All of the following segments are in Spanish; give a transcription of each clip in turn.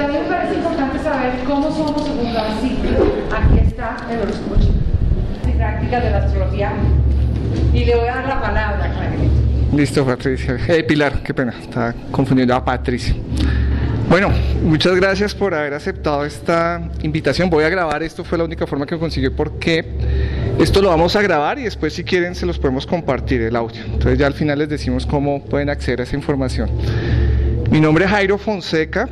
también me parece importante saber cómo somos según ciclo. Aquí está el horóscopo. Y prácticas de la astrología. Y le voy a dar la palabra, Claudia. Listo, Patricia. Eh, Pilar, qué pena, estaba confundiendo a Patricia. Bueno, muchas gracias por haber aceptado esta invitación. Voy a grabar, esto fue la única forma que conseguí porque esto lo vamos a grabar y después si quieren se los podemos compartir el audio. Entonces ya al final les decimos cómo pueden acceder a esa información. Mi nombre es Jairo Fonseca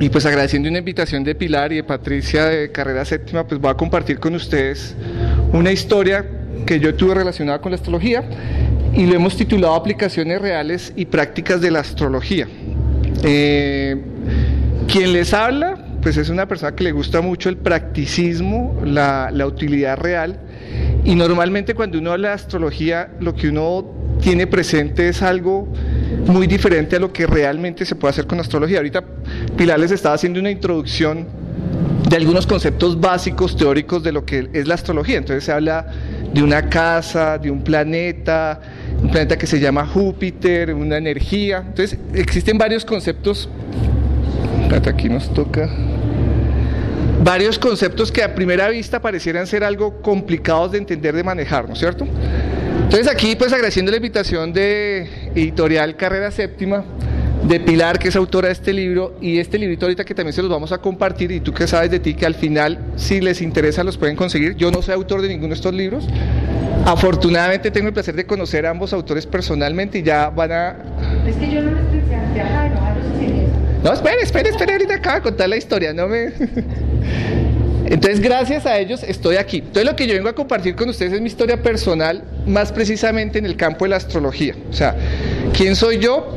y pues agradeciendo una invitación de Pilar y de Patricia de Carrera Séptima, pues voy a compartir con ustedes una historia que yo tuve relacionada con la astrología y lo hemos titulado Aplicaciones reales y prácticas de la astrología. Eh, quien les habla, pues es una persona que le gusta mucho el practicismo, la, la utilidad real, y normalmente cuando uno habla de astrología, lo que uno tiene presente es algo muy diferente a lo que realmente se puede hacer con astrología. Ahorita Pilar les estaba haciendo una introducción de algunos conceptos básicos teóricos de lo que es la astrología. Entonces se habla de una casa, de un planeta, un planeta que se llama Júpiter, una energía. Entonces existen varios conceptos. Aquí nos toca. Varios conceptos que a primera vista parecieran ser algo complicados de entender, de manejar, ¿no es cierto? Entonces aquí pues agradeciendo la invitación de Editorial Carrera Séptima, de Pilar, que es autora de este libro, y este librito ahorita que también se los vamos a compartir, y tú que sabes de ti, que al final, si les interesa, los pueden conseguir. Yo no soy autor de ninguno de estos libros. Afortunadamente tengo el placer de conocer a ambos autores personalmente y ya van a... Es que yo no Jairo se No, espere, espere, espere, ahorita acabo de contar la historia, no me... Entonces, gracias a ellos estoy aquí. Entonces, lo que yo vengo a compartir con ustedes es mi historia personal, más precisamente en el campo de la astrología. O sea, ¿quién soy yo?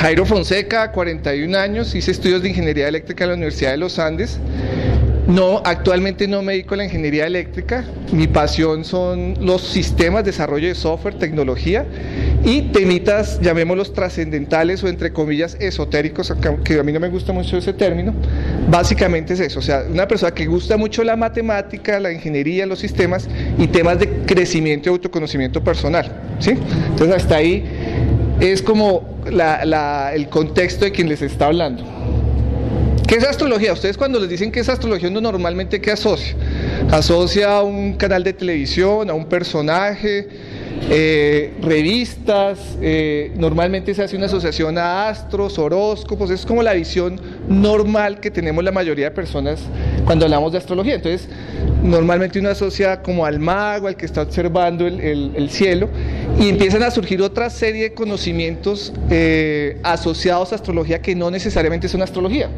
Jairo Fonseca, 41 años, hice estudios de ingeniería eléctrica en la Universidad de los Andes. No, actualmente no me dedico a la ingeniería eléctrica. Mi pasión son los sistemas, desarrollo de software, tecnología y temitas, llamémoslos trascendentales o entre comillas esotéricos, que a mí no me gusta mucho ese término. Básicamente es eso, o sea, una persona que gusta mucho la matemática, la ingeniería, los sistemas y temas de crecimiento y autoconocimiento personal. ¿sí? Entonces hasta ahí es como el contexto de quien les está hablando. ¿Qué es astrología? Ustedes cuando les dicen que es astrología, uno normalmente ¿qué asocia? Asocia a un canal de televisión, a un personaje, eh, revistas, eh, normalmente se hace una asociación a astros, horóscopos, es como la visión normal que tenemos la mayoría de personas cuando hablamos de astrología. Entonces, normalmente uno asocia como al mago, al que está observando el, cielo, y empiezan a surgir otra serie de conocimientos eh, asociados a astrología que no necesariamente son astrología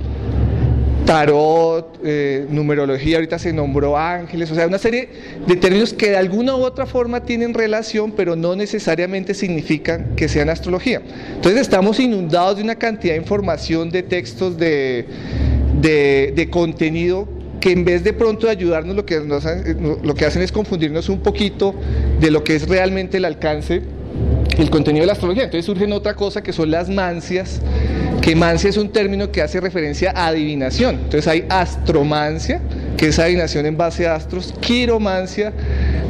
tarot, eh, numerología, ahorita se nombró ángeles, o sea, una serie de términos que de alguna u otra forma tienen relación, pero no necesariamente significan que sean astrología. Entonces estamos inundados de una cantidad de información, de textos, de, de, contenido que en vez de pronto de ayudarnos lo que, lo que hacen es confundirnos un poquito de lo que es realmente el alcance, el contenido de la astrología. Entonces surgen otra cosa que son las mancias, que mancia es un término que hace referencia a adivinación. Entonces hay astromancia, que es adivinación en base a astros, quiromancia,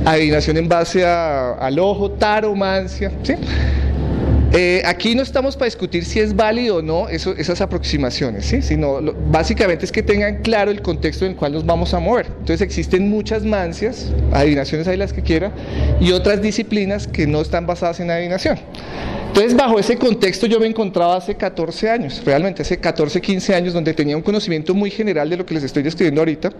adivinación en base al ojo, taromancia, ¿sí? Eh, aquí no estamos para discutir si es válido o no esas aproximaciones, ¿sí? sino básicamente es que tengan claro el contexto en el cual nos vamos a mover. Entonces existen muchas mancias, adivinaciones hay las que quiera, y otras disciplinas que no están basadas en adivinación. Entonces bajo ese contexto yo me encontraba hace 14 años, realmente hace 14, 15 años, donde tenía un conocimiento muy general de lo que les estoy describiendo ahorita.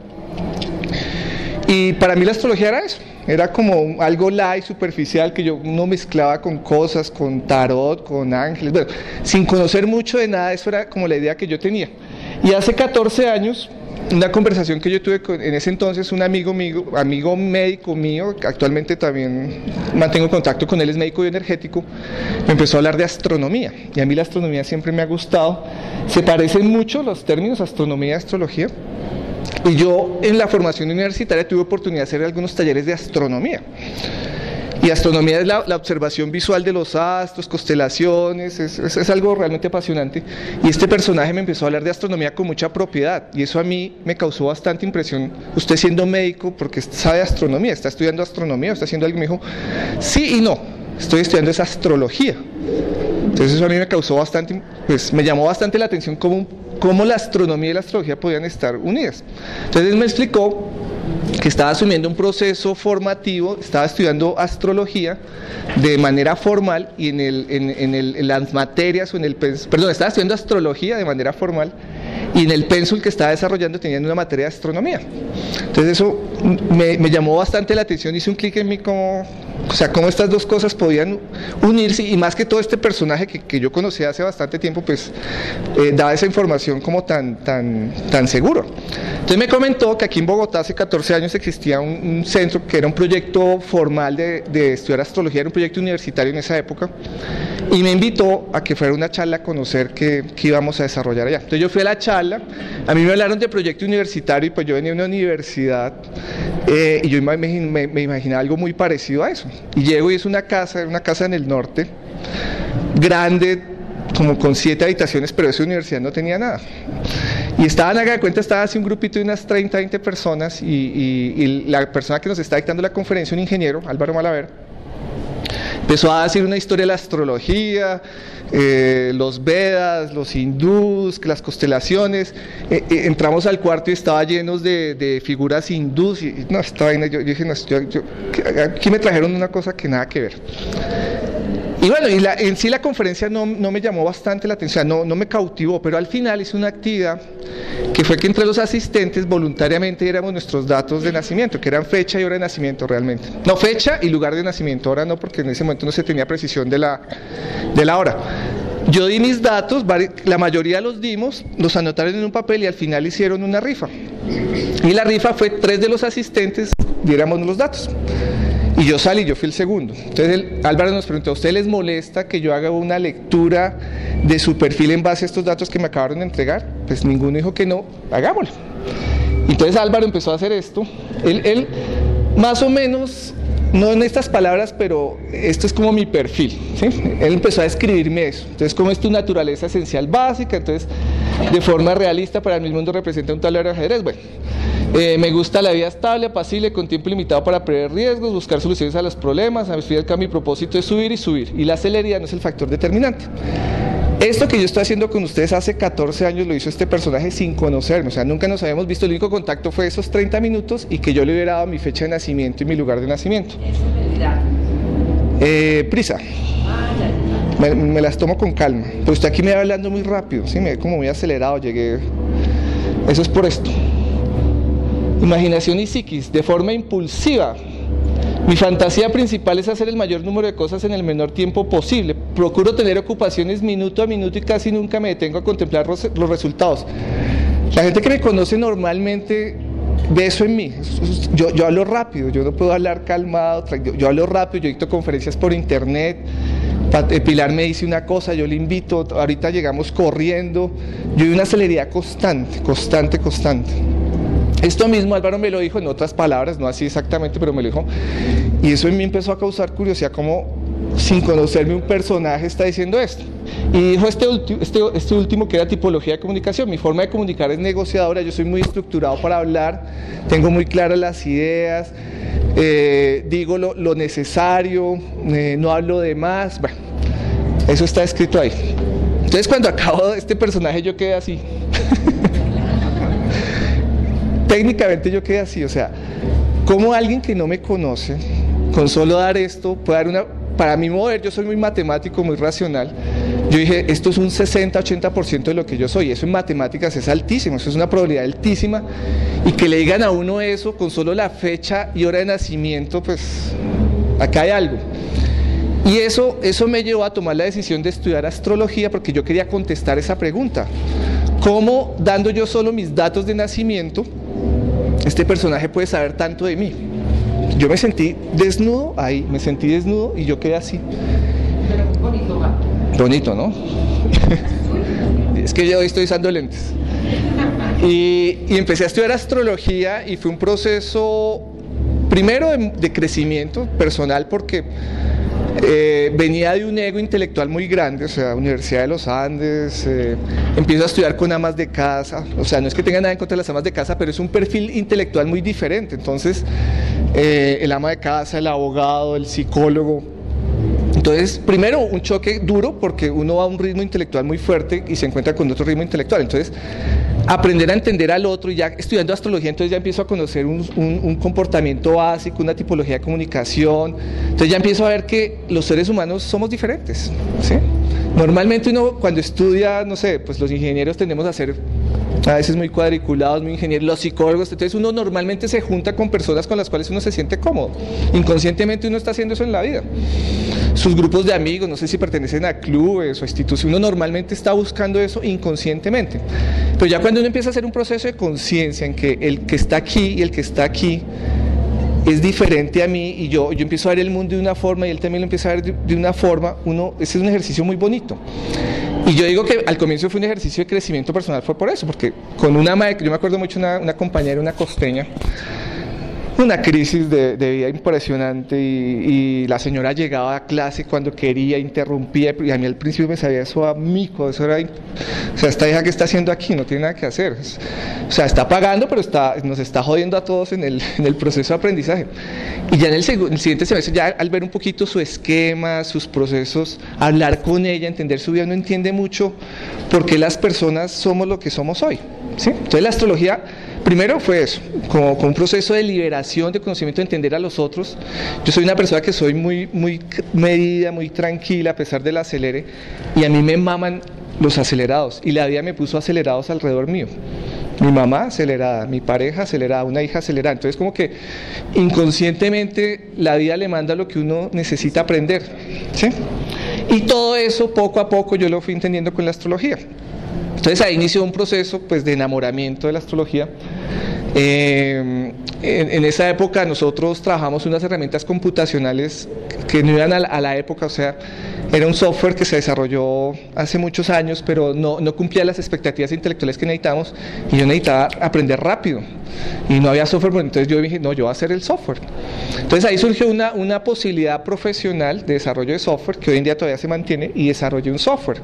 Y para mí la astrología era eso, era como algo light, superficial, que yo no mezclaba con cosas, con tarot, con ángeles, bueno, sin conocer mucho de nada, eso era como la idea que yo tenía. Y hace 14 años, una conversación que yo tuve con, en ese entonces un amigo, amigo, amigo médico mío, actualmente también mantengo contacto con él, es médico bioenergético, me empezó a hablar de astronomía. Y a mí la astronomía siempre me ha gustado. Se parecen mucho los términos astronomía y astrología. Y yo en la formación universitaria tuve oportunidad de hacer algunos talleres de astronomía. Y astronomía es la, observación visual de los astros, constelaciones, es, algo realmente apasionante. Y este personaje me empezó a hablar de astronomía con mucha propiedad y eso a mí me causó bastante impresión. Usted siendo médico, porque sabe astronomía, está estudiando astronomía, está haciendo algo, me dijo, sí y no, estoy estudiando esa astrología. Entonces eso a mí me causó bastante, pues me llamó bastante la atención cómo, cómo la astronomía y la astrología podían estar unidas. Entonces me explicó que estaba asumiendo un proceso formativo, estaba estudiando astrología de manera formal y en, el, en, el, en las materias o en el perdón, estaba estudiando astrología de manera formal y en el pénsul que estaba desarrollando tenían una materia de astronomía. Entonces eso me, me llamó bastante la atención, hice un clic en mí como, o sea, cómo estas dos cosas podían unirse y más que todo este personaje que, que yo conocía hace bastante tiempo, pues eh, daba esa información como tan, tan, tan seguro. Entonces me comentó que aquí en Bogotá hace 14 años existía un, centro que era un proyecto formal de, de, estudiar astrología, era un proyecto universitario en esa época, y me invitó a que fuera una charla a conocer qué, qué íbamos a desarrollar allá. Entonces yo fui a la charla, a mí me hablaron de proyecto universitario y pues yo venía de una universidad eh, y yo me, me, me imaginaba algo muy parecido a eso. Y llego y es una casa, una casa en el norte, grande, como con siete habitaciones, pero esa universidad no tenía nada. Y estaban, haga de cuenta, estaba así un grupito de unas 30, 20 personas y, y, la persona que nos está dictando la conferencia, un ingeniero, Álvaro Malaver, empezó a decir una historia de la astrología, eh, los Vedas, los hindús, las constelaciones. Eh, eh, entramos al cuarto y estaba lleno de, de, figuras hindús. Y, no, esta vaina, yo, yo dije, no, yo, aquí me trajeron una cosa que nada que ver. Y bueno, y la, en sí la conferencia no, me llamó bastante la atención, no, me cautivó, pero al final hice una actividad que fue que entre los asistentes voluntariamente diéramos nuestros datos de nacimiento, que eran fecha y hora de nacimiento realmente. No fecha y lugar de nacimiento, ahora no, porque en ese momento no se tenía precisión de la, de la hora. Yo di mis datos, la mayoría los dimos, los anotaron en un papel y al final hicieron una rifa. Y la rifa fue tres de los asistentes diéramos los datos. Y yo salí, yo fui el segundo. Entonces Álvaro nos preguntó, ¿a usted les molesta que yo haga una lectura de su perfil en base a estos datos que me acabaron de entregar? Pues ninguno dijo que no, hagámoslo. Entonces Álvaro empezó a hacer esto. Él más o menos, no en estas palabras, pero esto es como mi perfil. ¿sí? Él empezó a escribirme eso. Entonces, como es tu naturaleza esencial básica, entonces de forma realista para el mundo representa un tablero de ajedrez. Bueno, eh, me gusta la vida estable, apacible, con tiempo limitado para prever riesgos, buscar soluciones a los problemas. A mi propósito es subir y subir. Y la celeridad no es el factor determinante. Esto que yo estoy haciendo con ustedes hace 14 años lo hizo este personaje sin conocerme, o sea, nunca nos habíamos visto, el único contacto fue esos 30 minutos y que yo le hubiera dado mi fecha de nacimiento y mi lugar de nacimiento. Eh, prisa. Me, me, las tomo con calma, pero usted aquí me va hablando muy rápido, ¿sí? me ve como muy acelerado, llegué... Eso es por esto. Imaginación y psiquis, de forma impulsiva. Mi fantasía principal es hacer el mayor número de cosas en el menor tiempo posible. Procuro tener ocupaciones minuto a minuto y casi nunca me detengo a contemplar los resultados. La gente que me conoce normalmente ve eso en mí. Yo, hablo rápido, yo no puedo hablar calmado, yo, hablo rápido, yo dicto conferencias por internet. Pilar me dice una cosa, yo le invito, ahorita llegamos corriendo. Yo hay una celeridad constante, constante, constante. Esto mismo Álvaro me lo dijo en otras palabras, no así exactamente, pero me lo dijo. Y eso en mí empezó a causar curiosidad, como sin conocerme un personaje está diciendo esto. Y dijo este, este, este, último que era tipología de comunicación. Mi forma de comunicar es negociadora, yo soy muy estructurado para hablar, tengo muy claras las ideas, eh, digo lo, lo necesario, eh, no hablo de más. Bueno, eso está escrito ahí. Entonces cuando acabo este personaje yo quedé así. técnicamente yo quedé así, o sea, como alguien que no me conoce, con solo dar esto, puede dar una, para mí mover, yo soy muy matemático, muy racional, yo dije, esto es un 60-80% de lo que yo soy, eso en matemáticas es altísimo, eso es una probabilidad altísima, y que le digan a uno eso con solo la fecha y hora de nacimiento, pues acá hay algo. Y eso, eso me llevó a tomar la decisión de estudiar astrología porque yo quería contestar esa pregunta. ¿Cómo dando yo solo mis datos de nacimiento, este personaje puede saber tanto de mí? Yo me sentí desnudo ahí, me sentí desnudo y yo quedé así. Pero bonito, ¿va? Bonito, ¿no? es que yo hoy estoy usando lentes. Y, empecé a estudiar astrología y fue un proceso, primero de crecimiento personal porque eh, venía de un ego intelectual muy grande, o sea, Universidad de los Andes, eh, empiezo a estudiar con amas de casa, o sea, no es que tenga nada en contra de las amas de casa, pero es un perfil intelectual muy diferente, entonces eh, el ama de casa, el abogado, el psicólogo, Entonces, primero, un choque duro porque uno va a un ritmo intelectual muy fuerte y se encuentra con otro ritmo intelectual. Entonces, aprender a entender al otro y ya estudiando astrología, entonces ya empiezo a conocer un, un, comportamiento básico, una tipología de comunicación. Entonces ya empiezo a ver que los seres humanos somos diferentes. Normalmente uno cuando estudia, no sé, pues los ingenieros tendemos a ser a veces muy cuadriculados, muy ingenieros, los psicólogos, entonces uno normalmente se junta con personas con las cuales uno se siente cómodo. Inconscientemente uno está haciendo eso en la vida. Sus grupos de amigos, no sé si pertenecen a clubes o instituciones, uno normalmente está buscando eso inconscientemente. Pero ya cuando uno empieza a hacer un proceso de conciencia en que el que está aquí y el que está aquí es diferente a mí y yo, yo empiezo a ver el mundo de una forma y él también lo empieza a ver de, una forma, uno, ese es un ejercicio muy bonito. Y yo digo que al comienzo fue un ejercicio de crecimiento personal, fue por eso, porque con una madre, yo me acuerdo mucho una, una compañera, una costeña, una crisis de, vida impresionante y, la señora llegaba a clase cuando quería, interrumpía y a mí al principio me sabía eso a mico, eso era, o sea, esta hija que está haciendo aquí no tiene nada que hacer, o sea, está pagando pero está, nos está jodiendo a todos en el, en el proceso de aprendizaje. Y ya en el, siguiente semestre, ya al ver un poquito su esquema, sus procesos, hablar con ella, entender su vida, no entiende mucho por qué las personas somos lo que somos hoy. ¿Sí? Entonces la astrología Primero fue eso, como, un proceso de liberación, de conocimiento, de entender a los otros. Yo soy una persona que soy muy, muy medida, muy tranquila a pesar del acelere, y a mí me maman los acelerados, y la vida me puso acelerados alrededor mío. Mi mamá acelerada, mi pareja acelerada, una hija acelerada. Entonces como que inconscientemente la vida le manda lo que uno necesita aprender. ¿sí? Y todo eso poco a poco yo lo fui entendiendo con la astrología. Entonces ahí inició un proceso pues, de enamoramiento de la astrología. Eh, en, esa época nosotros trabajamos unas herramientas computacionales que no iban a la época, o sea, era un software que se desarrolló hace muchos años, pero no, no cumplía las expectativas intelectuales que necesitábamos y yo necesitaba aprender rápido. Y no había software, entonces yo dije, no, yo voy a hacer el software. Entonces ahí surgió una, una posibilidad profesional de desarrollo de software que hoy en día todavía se mantiene y desarrollé un software.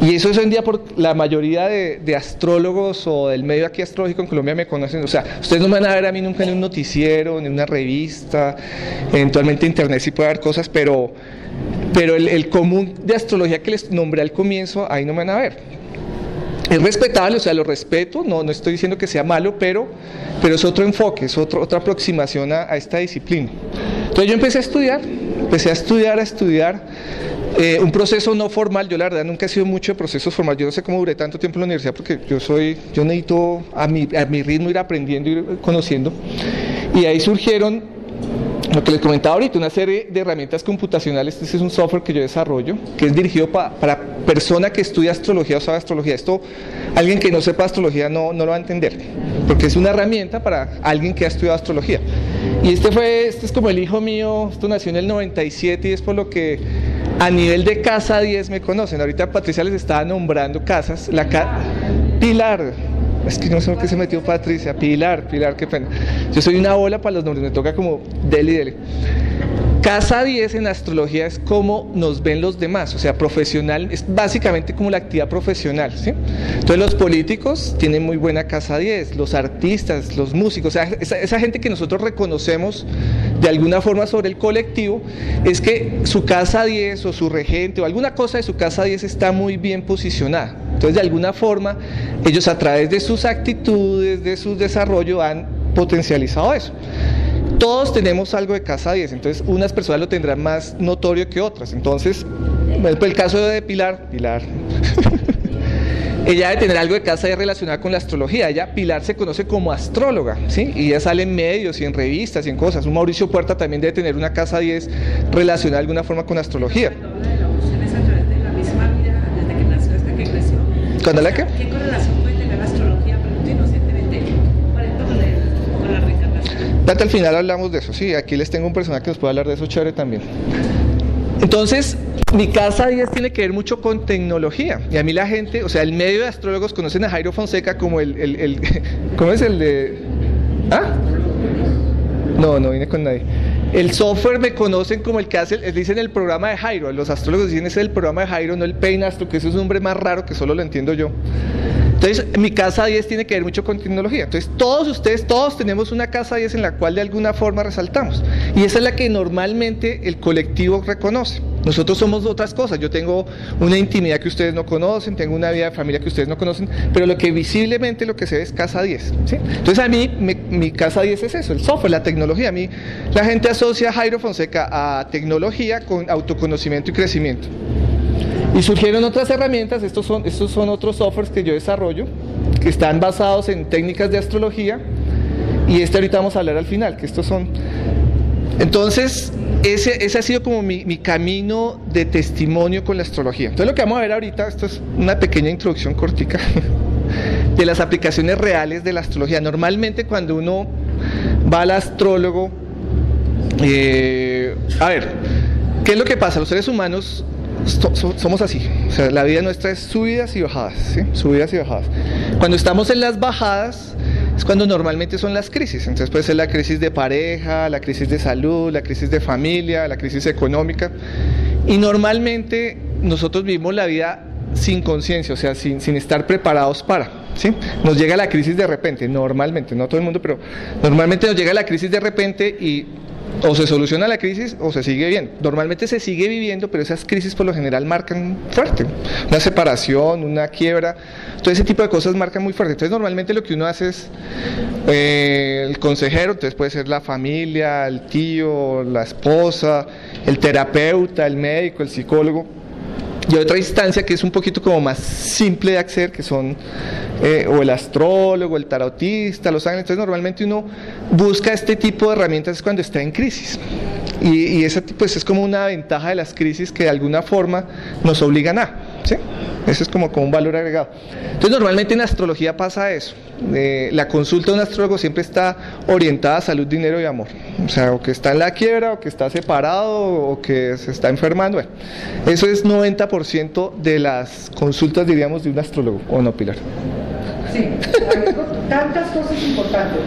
Y eso es hoy en día por la mayoría de, de astrólogos o del medio aquí astrológico en Colombia me conocen. O sea, ustedes no me van a ver a mí nunca en un noticiero, en una revista, eventualmente internet sí puede haber cosas, pero pero el, común de astrología que les nombré al comienzo, ahí no me van a ver. Es respetable, o sea, lo respeto, no, no estoy diciendo que sea malo, pero, pero es otro enfoque, es otro, otra aproximación a, esta disciplina. Entonces yo empecé a estudiar, empecé a estudiar, a estudiar, eh, un proceso no formal, yo la verdad nunca he sido mucho de procesos formales, yo no sé cómo duré tanto tiempo en la universidad porque yo soy, yo necesito a mi, a mi ritmo ir aprendiendo, ir conociendo, y ahí surgieron lo que les comentaba ahorita, una serie de herramientas computacionales, este es un software que yo desarrollo, que es dirigido para persona que estudia astrología o sabe astrología. Esto, alguien que no sepa astrología no, no lo va a entender, porque es una herramienta para alguien que ha estudiado astrología. Y este fue, este es como el hijo mío, esto nació en el 97 y es por lo que a nivel de casa 10 me conocen. Ahorita Patricia les estaba nombrando casas, la ca Pilar, es que no sé por qué se metió Patricia. Pilar, Pilar, qué pena. Yo soy una bola para los nombres, me toca como deli, deli. Casa 10 en astrología es como nos ven los demás, o sea, profesional, es básicamente como la actividad profesional. Entonces los políticos tienen muy buena casa 10, los artistas, los músicos, o sea, esa, esa gente que nosotros reconocemos de alguna forma sobre el colectivo, es que su casa 10 o su regente o alguna cosa de su casa 10 está muy bien posicionada. Entonces, de alguna forma, ellos a través de sus actitudes, de su desarrollo, han potencializado eso. Todos tenemos algo de casa 10, entonces unas personas lo tendrán más notorio que otras. Entonces, el caso de Pilar, Pilar, ella debe tener algo de casa 10 relacionado con la astrología. Ella, Pilar, se conoce como astróloga, ¿sí? Y ella sale en medios y en revistas y en cosas. Un Mauricio Puerta también debe tener una casa 10 relacionada de alguna forma con astrología. ¿Cuándo la qué? Hasta al final hablamos de eso, sí, aquí les tengo un personaje que nos puede hablar de eso chévere también. Entonces, mi casa 10 tiene que ver mucho con tecnología. Y a mí la gente, o sea, el medio de astrólogos conocen a Jairo Fonseca como el ¿cómo es el de? ¿Ah? No, no vine con nadie. El software me conocen como el que hace, dicen el programa de Jairo, los astrólogos dicen ese es el programa de Jairo, no el Peinastro, que ese es un nombre más raro que solo lo entiendo yo. Entonces, mi casa 10 tiene que ver mucho con tecnología. Entonces, todos ustedes, todos tenemos una casa 10 en la cual de alguna forma resaltamos. Y esa es la que normalmente el colectivo reconoce. Nosotros somos otras cosas. Yo tengo una intimidad que ustedes no conocen, tengo una vida de familia que ustedes no conocen, pero lo que visiblemente lo que se ve es casa 10. Entonces a mí mi casa 10 es eso, el software, la tecnología. A mí la gente asocia a Jairo Fonseca a tecnología con autoconocimiento y crecimiento. Y surgieron otras herramientas, estos son, estos son otros softwares que yo desarrollo, que están basados en técnicas de astrología, y este ahorita vamos a hablar al final, que estos son... Entonces, ese, ese ha sido como mi, mi, camino de testimonio con la astrología. Entonces lo que vamos a ver ahorita, esto es una pequeña introducción cortica de las aplicaciones reales de la astrología. Normalmente cuando uno va al astrólogo, eh, a ver, ¿qué es lo que pasa? Los seres humanos somos así. O sea, la vida nuestra es subidas y bajadas, ¿sí? Subidas y bajadas. Cuando estamos en las bajadas, es cuando normalmente son las crisis. Entonces puede ser la crisis de pareja, la crisis de salud, la crisis de familia, la crisis económica. Y normalmente nosotros vivimos la vida sin conciencia, o sea, sin, sin, estar preparados para. ¿sí? Nos llega la crisis de repente, normalmente, no todo el mundo, pero normalmente nos llega la crisis de repente y o se soluciona la crisis o se sigue bien. Normalmente se sigue viviendo, pero esas crisis por lo general marcan fuerte. Una separación, una quiebra, todo ese tipo de cosas marcan muy fuerte. Entonces normalmente lo que uno hace es eh, el consejero, entonces puede ser la familia, el tío, la esposa, el terapeuta, el médico, el psicólogo y otra instancia que es un poquito como más simple de acceder, que son eh, o el astrólogo, el tarotista, los ángeles. Entonces normalmente uno busca este tipo de herramientas cuando está en crisis. Y, esa pues, es como una ventaja de las crisis que de alguna forma nos obligan a. ¿sí? Eso es como, como un valor agregado. Entonces normalmente en astrología pasa eso. Eh, la consulta de un astrólogo siempre está orientada a salud, dinero y amor. O sea, o que está en la quiebra, o que está separado, o que se está enfermando. Bueno, eso es 90% de las consultas, diríamos, de un astrólogo, ¿o no, Pilar? Sí, tantas cosas importantes.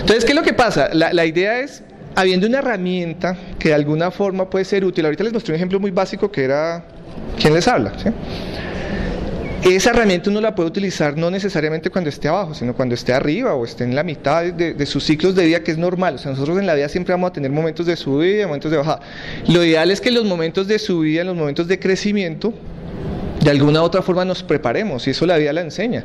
Entonces, ¿qué es lo que pasa? La, la idea es habiendo una herramienta que de alguna forma puede ser útil. Ahorita les mostré un ejemplo muy básico que era quién les habla. Esa herramienta uno la puede utilizar no necesariamente cuando esté abajo, sino cuando esté arriba o esté en la mitad de, de, sus ciclos de vida, que es normal. O sea, nosotros en la vida siempre vamos a tener momentos de subida y momentos de bajada. Lo ideal es que los momentos de subida, en los momentos de crecimiento, de alguna u otra forma nos preparemos y eso la vida la enseña.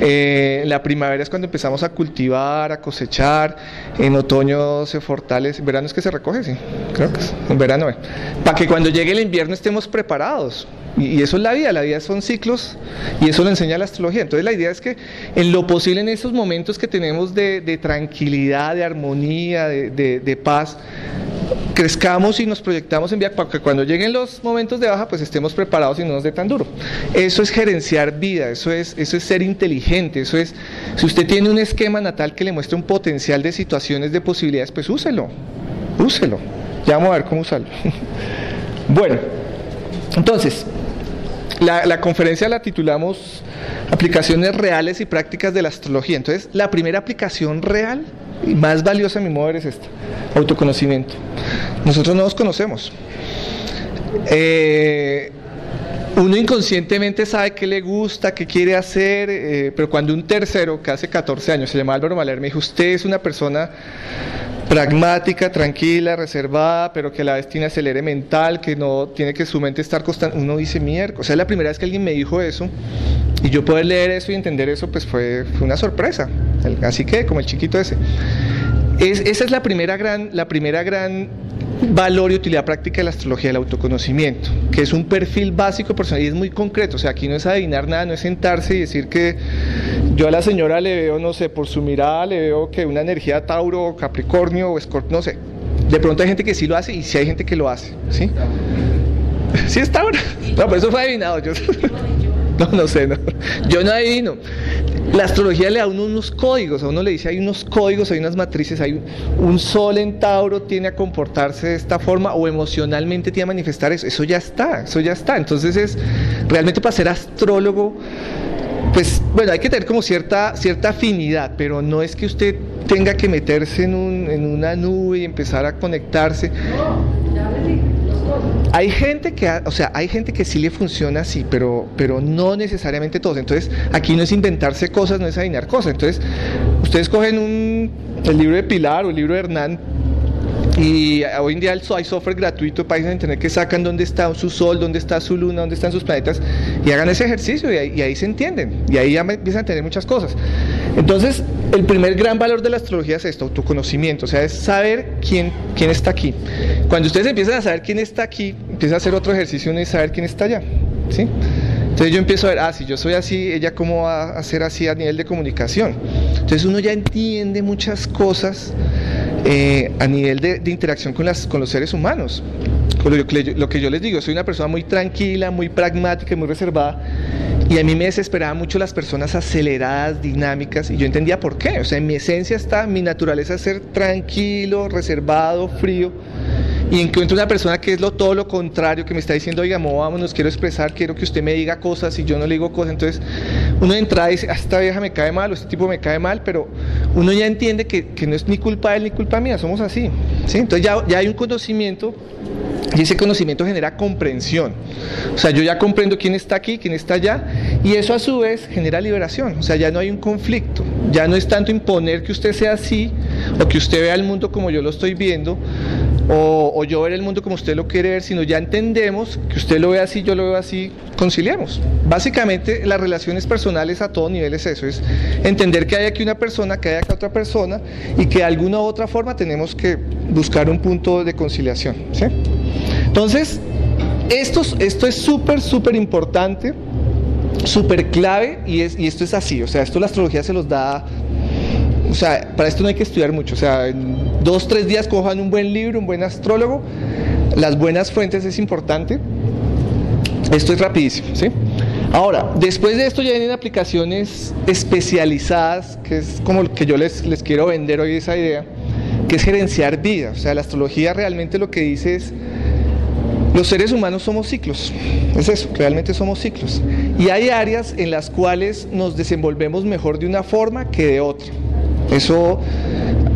Eh, la primavera es cuando empezamos a cultivar, a cosechar, en otoño se fortalece, verano es que se recoge, sí, creo que es, en verano, eh. para que cuando llegue el invierno estemos preparados. Y, eso es la vida, la vida son ciclos y eso lo enseña la astrología. Entonces la idea es que en lo posible en esos momentos que tenemos de, tranquilidad, de armonía, de paz, crezcamos y nos proyectamos en vía para que cuando lleguen los momentos de baja pues estemos preparados y no nos dé tan duro. Eso es gerenciar vida, eso es, eso es ser inteligente, eso es, si usted tiene un esquema natal que le muestre un potencial de situaciones, de posibilidades, pues úselo, úselo. Ya vamos a ver cómo usarlo. bueno, entonces, la, conferencia la titulamos Aplicaciones reales y prácticas de la astrología. Entonces, la primera aplicación real y más valiosa a mi modo es esta, autoconocimiento. Nosotros no nos conocemos. Eh, uno inconscientemente sabe qué le gusta, qué quiere hacer, eh, pero cuando un tercero, que hace 14 años, se llama Álvaro Maler, me dijo, usted es una persona pragmática, tranquila, reservada, pero que la vez tiene acelere mental, que no tiene que su mente estar constante. Uno dice miércoles. O sea, es la primera vez que alguien me dijo eso y yo poder leer eso y entender eso, pues fue, una sorpresa. Así que, como el chiquito ese. Es, esa es la primera gran, la primera gran valor y utilidad práctica de la astrología del autoconocimiento, que es un perfil básico personal y es muy concreto. O sea, aquí no es adivinar nada, no es sentarse y decir que yo a la señora le veo, no sé, por su mirada le veo que una energía Tauro, Capricornio o Escorpio, no sé. De pronto hay gente que sí lo hace y sí hay gente que lo hace, ¿sí? Sí es Tauro. No, por eso fue adivinado. Yo... No, no sé, no. Yo no adivino. La astrología le da a uno unos códigos, a uno le dice hay unos códigos, hay unas matrices, hay un, un, sol en Tauro tiene a comportarse de esta forma o emocionalmente tiene a manifestar eso. Eso ya está, eso ya está. Entonces es realmente para ser astrólogo, pues bueno, hay que tener como cierta, cierta afinidad, pero no es que usted tenga que meterse en, un, en una nube y empezar a conectarse. Hay gente que, o sea, hay gente que sí le funciona así, pero, pero no necesariamente todos. Entonces, aquí no es inventarse cosas, no es adivinar cosas. Entonces, ustedes cogen un, el libro de Pilar o el libro de Hernán y hoy en día hay software gratuito, páginas de internet que sacan dónde está su sol, dónde está su luna, dónde están sus planetas y hagan ese ejercicio y ahí, se entienden y ahí ya empiezan a entender muchas cosas. Entonces, el primer gran valor de la astrología es esto, autoconocimiento, o sea, es saber quién, quién está aquí. Cuando ustedes empiezan a saber quién está aquí, empieza a hacer otro ejercicio y saber quién está allá. ¿sí? Entonces yo empiezo a ver, ah, si yo soy así, ella cómo va a ser así a nivel de comunicación. Entonces uno ya entiende muchas cosas eh, a nivel de, interacción con, las, con los seres humanos. Lo, que yo les digo, soy una persona muy tranquila, muy pragmática y muy reservada. Y a mí me desesperaban mucho las personas aceleradas, dinámicas, y yo entendía por qué. O sea, en mi esencia está, mi naturaleza es ser tranquilo, reservado, frío y encuentro una persona que es lo, todo lo contrario, que me está diciendo, oiga, vámonos, quiero expresar, quiero que usted me diga cosas y yo no le digo cosas. Entonces uno entra y dice, ah, esta vieja me cae mal o este tipo me cae mal, pero uno ya entiende que, no es ni culpa de él ni culpa mía, somos así. ¿sí? Entonces ya, ya hay un conocimiento y ese conocimiento genera comprensión. O sea, yo ya comprendo quién está aquí, quién está allá, y eso a su vez genera liberación. O sea, ya no hay un conflicto. Ya no es tanto imponer que usted sea así o que usted vea el mundo como yo lo estoy viendo, o, yo ver el mundo como usted lo quiere ver, sino ya entendemos que usted lo ve así, yo lo veo así, conciliamos. Básicamente las relaciones personales a todo nivel es eso, es entender que hay aquí una persona, que hay acá otra persona y que de alguna u otra forma tenemos que buscar un punto de conciliación. Entonces, esto, esto es súper, súper importante, súper clave y, es, y esto es así, o sea, esto la astrología se los da o sea, para esto no hay que estudiar mucho, o sea, en dos, tres días cojan un buen libro, un buen astrólogo, las buenas fuentes es importante, esto es rapidísimo, ¿sí? Ahora, después de esto ya vienen aplicaciones especializadas, que es como que yo les, les quiero vender hoy esa idea, que es gerenciar vida, o sea, la astrología realmente lo que dice es, los seres humanos somos ciclos, es eso, realmente somos ciclos. Y hay áreas en las cuales nos desenvolvemos mejor de una forma que de otra. Eso,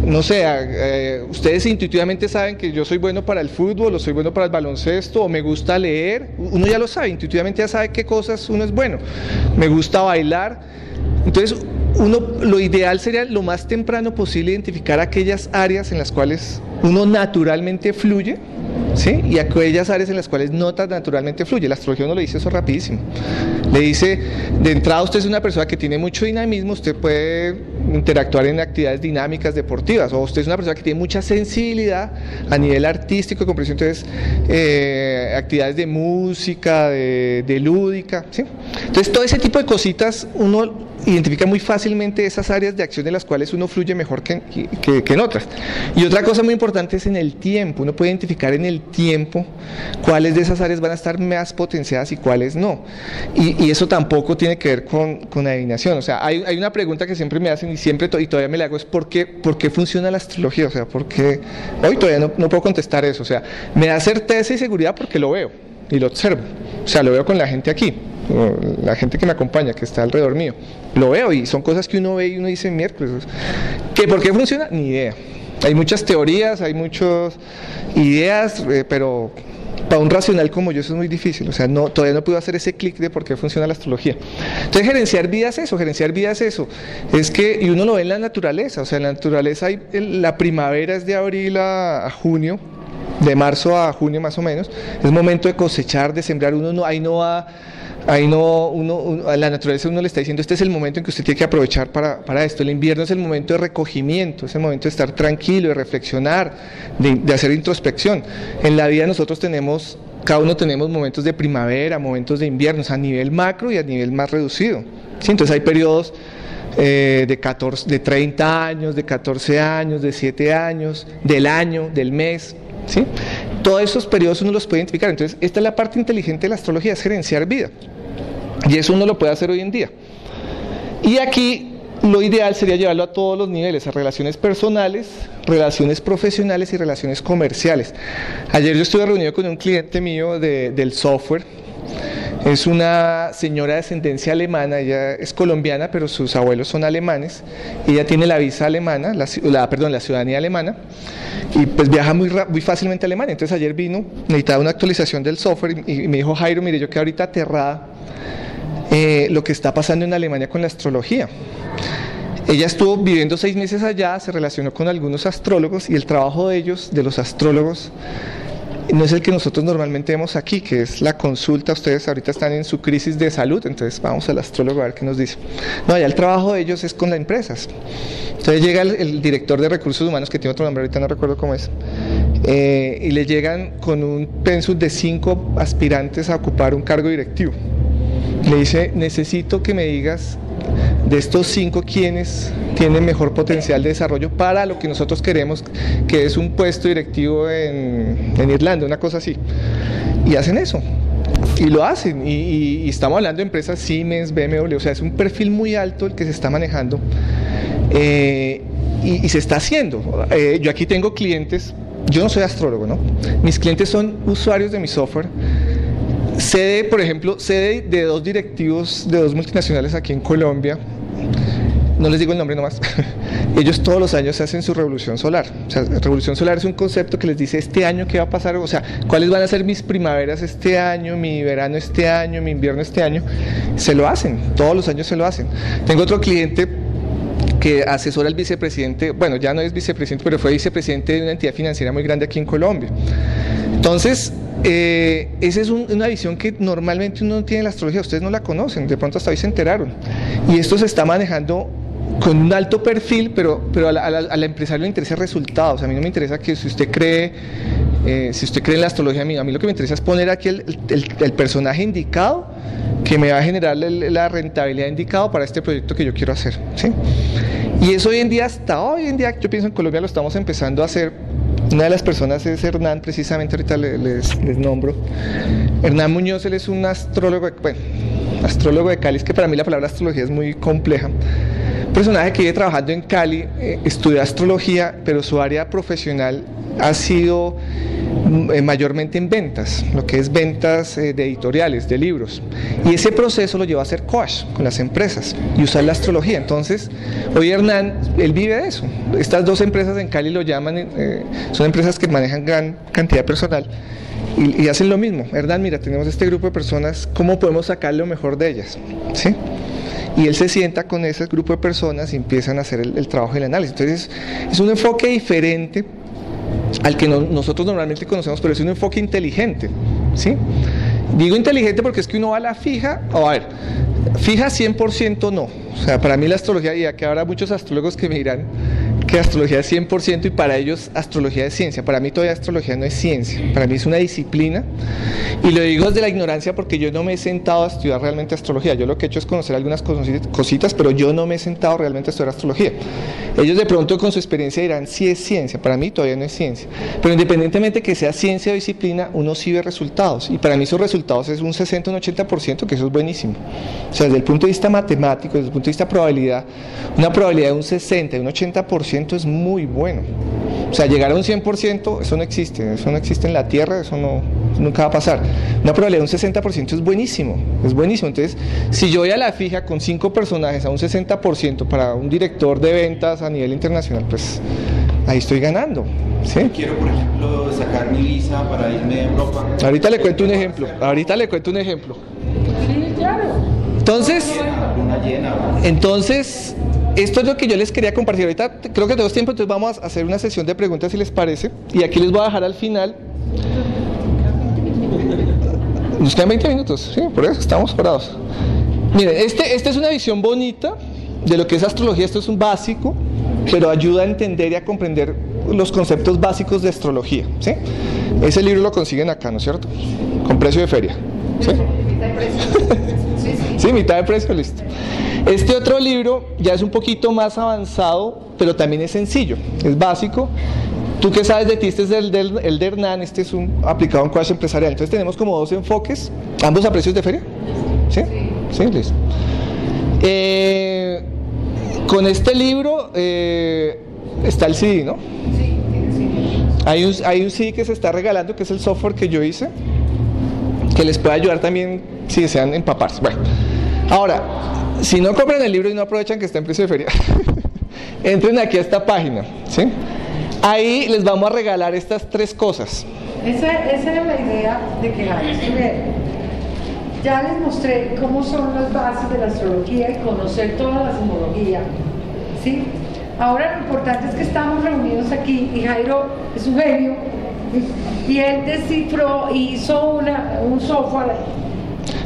no sé, eh, ustedes intuitivamente saben que yo soy bueno para el fútbol, o soy bueno para el baloncesto, o me gusta leer. Uno ya lo sabe, intuitivamente ya sabe qué cosas uno es bueno. Me gusta bailar. Entonces, uno, lo ideal sería lo más temprano posible identificar aquellas áreas en las cuales uno naturalmente fluye ¿sí? Y aquellas áreas en las cuales notas naturalmente fluye. La astrología no le dice eso rapidísimo. Le dice, de entrada usted es una persona que tiene mucho dinamismo, usted puede interactuar en actividades dinámicas deportivas, o usted es una persona que tiene mucha sensibilidad a nivel artístico, comprensión, entonces eh, actividades de música, de, lúdica, ¿sí? Entonces todo ese tipo de cositas uno identifica muy fácilmente esas áreas de acción en las cuales uno fluye mejor que, en otras. Y otra cosa muy importante es en el tiempo, uno puede identificar en el tiempo cuáles de esas áreas van a estar más potenciadas y cuáles no. Y, eso tampoco tiene que ver con, con adivinación. O sea, hay, una pregunta que siempre me hacen siempre y todavía me la hago, es ¿por qué, por qué funciona la astrología? O sea, ¿por qué? Hoy todavía no, no puedo contestar eso. O sea, me da certeza y seguridad porque lo veo y lo observo. O sea, lo veo con la gente aquí la gente que me acompaña, que está alrededor mío, lo veo y son cosas que uno ve y uno dice miércoles. ¿Que ¿Por qué funciona? Ni idea. Hay muchas teorías, hay muchas ideas, eh, pero para un racional como yo eso es muy difícil. O sea, no, todavía no puedo hacer ese clic de por qué funciona la astrología. Entonces, gerenciar vida es eso, gerenciar vida es eso. Es que, y uno lo ve en la naturaleza, o sea, en la naturaleza hay, la primavera es de abril a junio, de marzo a junio más o menos, es momento de cosechar, de sembrar, uno no, ahí no va ahí no, uno, a la naturaleza uno le está diciendo, este es el momento en que usted tiene que aprovechar para, esto. El invierno es el momento de recogimiento, es el momento de estar tranquilo, de reflexionar, de, hacer introspección. En la vida nosotros tenemos, cada uno tenemos momentos de primavera, momentos de invierno, a nivel macro y a nivel más reducido. ¿sí? Entonces hay periodos eh, de, 14, de 30 años, de 14 años, de 7 años, del año, del mes. ¿sí? Todos esos periodos uno los puede identificar. Entonces, esta es la parte inteligente de la astrología, es gerenciar vida. Y eso uno lo puede hacer hoy en día. Y aquí lo ideal sería llevarlo a todos los niveles, a relaciones personales, relaciones profesionales y relaciones comerciales. Ayer yo estuve reunido con un cliente mío del software Es una señora de ascendencia alemana, ella es colombiana, pero sus abuelos son alemanes. Ella tiene la visa alemana, la, perdón, la ciudadanía alemana, y pues viaja muy, muy fácilmente a Alemania. Entonces ayer vino, necesitaba una actualización del software y, y me dijo, Jairo, mire, yo quedé ahorita aterrada eh, lo que está pasando en Alemania con la astrología. Ella estuvo viviendo seis meses allá, se relacionó con algunos astrólogos y el trabajo de ellos, de los astrólogos, no es el que nosotros normalmente vemos aquí, que es la consulta. Ustedes ahorita están en su crisis de salud, entonces vamos al astrólogo a ver qué nos dice. No, allá el trabajo de ellos es con las empresas. Entonces llega el, director de recursos humanos, que tiene otro nombre, ahorita no recuerdo cómo es, eh, y le llegan con un pensus de cinco aspirantes a ocupar un cargo directivo. Le dice, necesito que me digas de estos cinco quiénes tienen mejor potencial de desarrollo para lo que nosotros queremos, que es un puesto directivo en, Irlanda, una cosa así. Y hacen eso. Y lo hacen. Y, estamos hablando de empresas Siemens, BMW, o sea, es un perfil muy alto el que se está manejando. Eh, y, se está haciendo. Eh, yo aquí tengo clientes, yo no soy astrólogo, ¿no? Mis clientes son usuarios de mi software Sede, por ejemplo, sede de dos directivos de dos multinacionales aquí en Colombia, no les digo el nombre nomás, ellos todos los años hacen su revolución solar. O sea, revolución solar es un concepto que les dice este año qué va a pasar, o sea, cuáles van a ser mis primaveras este año, mi verano este año, mi invierno este año. Se lo hacen, todos los años se lo hacen. Tengo otro cliente que asesora al vicepresidente, bueno, ya no es vicepresidente, pero fue vicepresidente de una entidad financiera muy grande aquí en Colombia. Entonces, eh, esa es una visión que normalmente uno no tiene en la astrología, ustedes no la conocen, de pronto hasta hoy se enteraron. Y esto se está manejando con un alto perfil, pero, pero a la, a empresario le interesa resultados. A mí no me interesa que si usted cree, eh, si usted cree en la astrología, a mí, a mí lo que me interesa es poner aquí el, el, personaje indicado que me va a generar la rentabilidad indicada para este proyecto que yo quiero hacer. ¿sí? Y eso hoy en día, hasta hoy en día, yo pienso en Colombia lo estamos empezando a hacer una de las personas es Hernán, precisamente ahorita les, nombro. Hernán Muñoz, él es un astrólogo, bueno, astrólogo de Cali, es que para mí la palabra astrología es muy compleja. Personaje que vive trabajando en Cali, eh, estudia astrología, pero su área profesional ha sido eh, mayormente en ventas, lo que es ventas eh, de editoriales, de libros. Y ese proceso lo lleva a hacer coach con las empresas y usar la astrología. Entonces, hoy Hernán, él vive de eso. Estas dos empresas en Cali lo llaman, eh, son empresas que manejan gran cantidad de personal. Y, hacen lo mismo. Hernán, mira, tenemos este grupo de personas, ¿cómo podemos sacar lo mejor de ellas? ¿Sí? y él se sienta con ese grupo de personas y empiezan a hacer el, el trabajo y el análisis. Entonces, es un enfoque diferente al que nosotros normalmente conocemos, pero es un enfoque inteligente. ¿sí? Digo inteligente porque es que uno va a la fija, o a ver, fija 100% no. O sea, para mí la astrología, y aquí habrá muchos astrólogos que me dirán, que astrología es 100% y para ellos astrología es ciencia. Para mí todavía astrología no es ciencia, para mí es una disciplina. Y lo digo desde la ignorancia porque yo no me he sentado a estudiar realmente astrología. Yo lo que he hecho es conocer algunas cositas, pero yo no me he sentado realmente a estudiar astrología. Ellos de pronto con su experiencia dirán, sí es ciencia, para mí todavía no es ciencia. Pero independientemente que sea ciencia o disciplina, uno sí ve resultados. Y para mí esos resultados es un 60, un 80%, que eso es buenísimo. O sea, desde el punto de vista matemático, desde el punto de vista probabilidad, una probabilidad de un 60, un 80%, es muy bueno. O sea, llegar a un 100%, eso no existe, eso no existe en la Tierra, eso no nunca va a pasar. Una probabilidad de un 60% es buenísimo, es buenísimo. Entonces, si yo voy a la fija con cinco personajes a un 60% para un director de ventas a nivel internacional, pues ahí estoy ganando. ¿sí? Quiero, por ejemplo, sacar mi visa para irme a Europa. Ahorita le cuento un ejemplo, ahorita le cuento un ejemplo. Entonces, entonces esto es lo que yo les quería compartir. Ahorita creo que tenemos tiempo, entonces vamos a hacer una sesión de preguntas si les parece. Y aquí les voy a dejar al final. Nos quedan 20 minutos, sí, por eso estamos parados. Miren, este, esta es una visión bonita de lo que es astrología. Esto es un básico, pero ayuda a entender y a comprender los conceptos básicos de astrología. ¿sí? Ese libro lo consiguen acá, ¿no es cierto? Con precio de feria. ¿sí? sí, mitad de precio, listo. Este otro libro ya es un poquito más avanzado, pero también es sencillo, es básico. Tú qué sabes de ti, este es el, de Hernán, este es un aplicado en crash empresarial. Entonces tenemos como dos enfoques, ambos a precios de feria. ¿Sí? Sí, listo. Eh, con este libro eh, está el CD, ¿no? Sí, hay un, hay un CD que se está regalando, que es el software que yo hice, que les puede ayudar también si desean empaparse. Bueno, ahora, si no compran el libro y no aprovechan que está en precio de feria, entren aquí a esta página, ¿sí? Ahí les vamos a regalar estas tres cosas. Esa, era la idea de que Jaime estuviera. Ya les mostré cómo son las bases de la astrología y conocer toda la simbología. ¿sí? Ahora lo importante es que estamos reunidos aquí y Jairo es un genio y él descifró y hizo una, un software.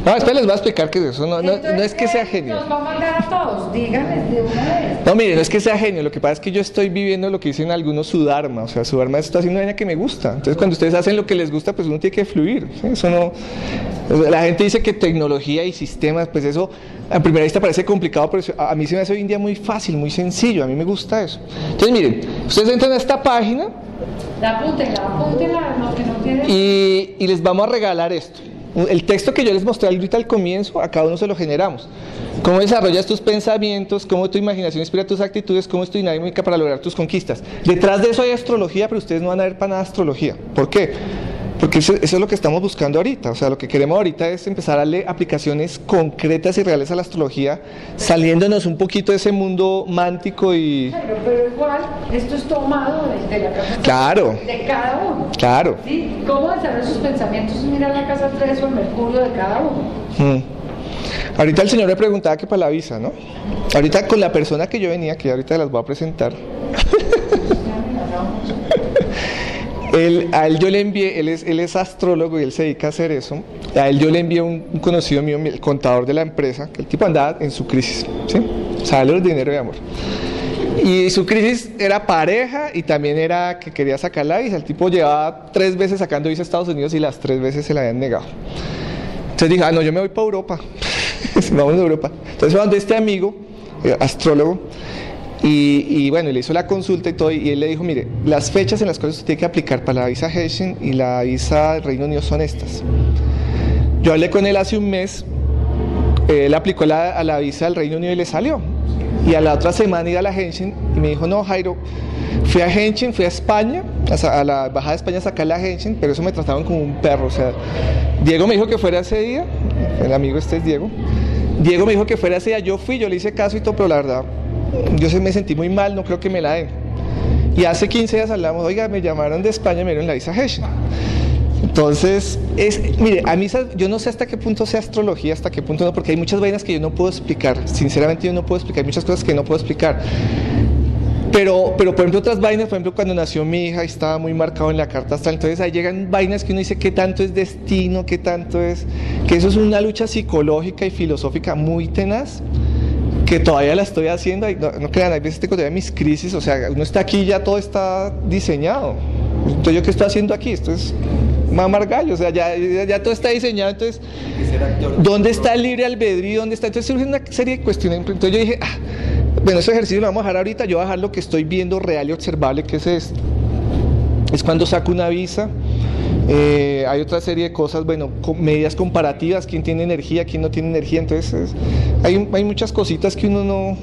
No, después les voy a explicar que eso no, no- es que sea genio. Nos va a mandar a todos, díganles de una vez. No, mire, no es que sea genio, lo que pasa es que yo estoy viviendo lo que dicen algunos su dharma, o sea, su dharma está haciendo una que me gusta. Entonces, cuando ustedes hacen lo que les gusta, pues uno tiene que fluir. ¿sí? Eso no. La gente dice que tecnología y sistemas, pues eso a primera vista parece complicado, pero a mí se me hace hoy en día muy fácil, muy sencillo. A mí me gusta eso. Entonces, miren, ustedes entran a esta página Apúntenla, apúntenla, los que no tienen. y, y les vamos a regalar esto. El texto que yo les mostré ahorita al comienzo, a cada uno se lo generamos. Cómo desarrollas tus pensamientos, cómo tu imaginación inspira tus actitudes, cómo es tu dinámica para lograr tus conquistas. Detrás de eso hay astrología, pero ustedes no van a ver para nada astrología. ¿Por qué? Porque eso, eso es lo que estamos buscando ahorita. O sea, lo que queremos ahorita es empezar a darle aplicaciones concretas y reales a la astrología, saliéndonos un poquito de ese mundo mántico y... Pero, pero igual, esto es tomado de, de la casa Claro. de cada uno. Claro. ¿Sí? ¿Cómo desarrollar sus pensamientos? Mira la casa 3 o el mercurio de cada uno. Mm. Ahorita el señor me preguntaba que para la visa, ¿no? Ahorita con la persona que yo venía, que ahorita las voy a presentar, él, a él yo le envié, él es, él es astrólogo y él se dedica a hacer eso. A él yo le envié un, un conocido mío, el contador de la empresa, que el tipo andaba en su crisis, ¿sí? Salud, dinero y amor. Y su crisis era pareja y también era que quería sacar la visa. El tipo llevaba tres veces sacando visa a Estados Unidos y las tres veces se la habían negado. Entonces dije, ah, no, yo me voy para Europa. Vamos a Europa. Entonces donde este amigo, eh, astrólogo, y, y bueno, le hizo la consulta y todo, y él le dijo, mire, las fechas en las cuales usted tiene que aplicar para la visa Hessian y la visa del Reino Unido son estas. Yo hablé con él hace un mes, él aplicó la- a la visa del Reino Unido y le salió. Y a la otra semana iba a la Henshin y me dijo, no, Jairo, fui a Henshin, fui a España, a, la embajada de España a sacar la Henshin, pero eso me trataban como un perro. O sea, Diego me dijo que fuera ese día, el amigo este es Diego. Diego me dijo que fuera ese día, yo fui, yo le hice caso y todo, pero la verdad, yo se me sentí muy mal, no creo que me la den. Y hace 15 días hablamos, oiga, me llamaron de España, me dieron la visa Henshin. Entonces, es, mire, a mí yo no sé hasta qué punto sea astrología, hasta qué punto no, porque hay muchas vainas que yo no puedo explicar. Sinceramente yo no puedo explicar, hay muchas cosas que no puedo explicar. Pero, pero por ejemplo, otras vainas, por ejemplo, cuando nació mi hija estaba muy marcado en la carta astral, entonces ahí llegan vainas que uno dice qué tanto es destino, qué tanto es, que eso es una lucha psicológica y filosófica muy tenaz que todavía la estoy haciendo, no, no crean, hay veces tengo todavía mis crisis, o sea, uno está aquí y ya todo está diseñado. Entonces, ¿yo qué estoy haciendo aquí? Esto es mamar gallo, o sea, ya, ya, ya todo está diseñado, entonces. ¿dónde está el libre albedrío? ¿Dónde está? Entonces surge una serie de cuestiones. Entonces yo dije, ah, bueno, ese ejercicio lo vamos a dejar ahorita, yo voy a dejar lo que estoy viendo real y observable, que es esto. Es cuando saco una visa. Eh, hay otra serie de cosas, bueno, con medidas comparativas, quién tiene energía, quién no tiene energía, entonces es- hay, hay muchas cositas que uno no...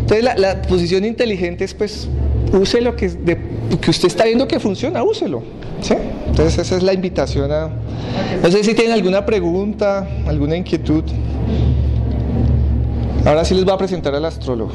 Entonces la, posición inteligente es pues, use lo que, que usted está viendo que funciona, úselo. ¿sí? Entonces esa es la invitación a... No sé si tienen alguna pregunta, alguna inquietud. Ahora sí les voy a presentar al astrólogo.